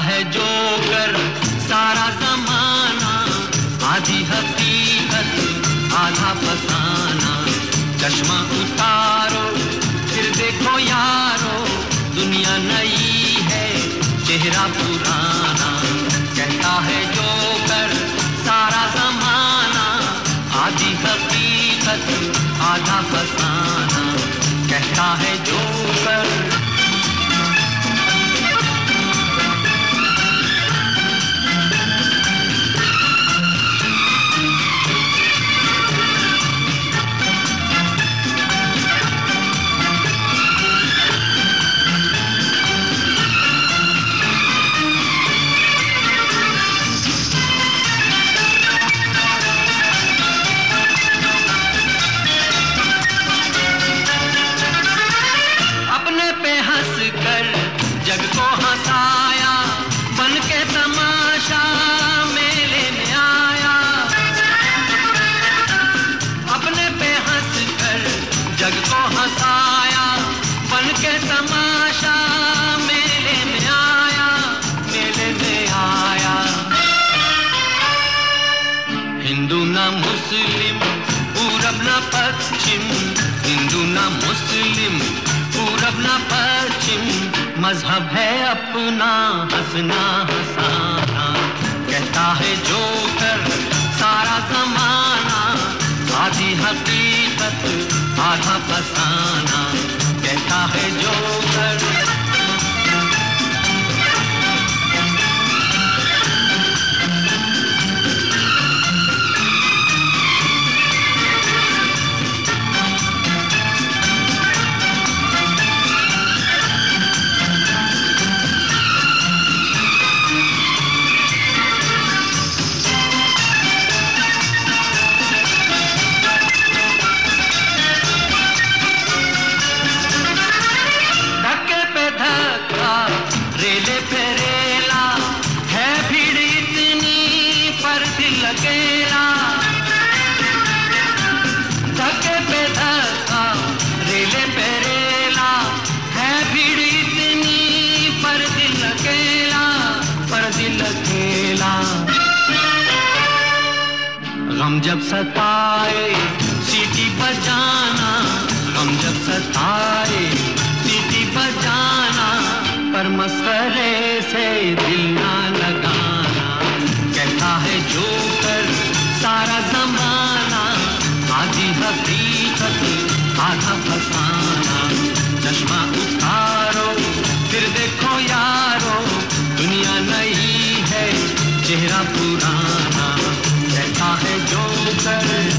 है जोकर, सारा जमाना, आधी हकीकत, आधा फसाना। चश्मा उतारो, फिर देखो यारो, दुनिया नई है, चेहरा पुराना। कहता है जोकर, सारा जमाना, आधी हकीकत, आधा फसाना। कहता है जोकर कर पश्चिम। हिंदू ना मुस्लिम मज़हब है अपना, हंसना हंसाना। कहता है जो कर सारा जमाना, आधी हकीकत, आधा फसाना। कहता है फेरेला, है भीड़ इतनी, पर धके पे फेरेला, है भीड़ इतनी, पर दिल पर दिल जब सताए, सीटी बजाना हम जब सताए, सीटी बजाना पर मसरे से दिल ना लगाना। कहता है जो कर सारा जमाना आधी हकीकत, आधा फसाना। चश्मा उतारो, फिर देखो यारो, दुनिया नई है, चेहरा पुराना। कहता है जो कर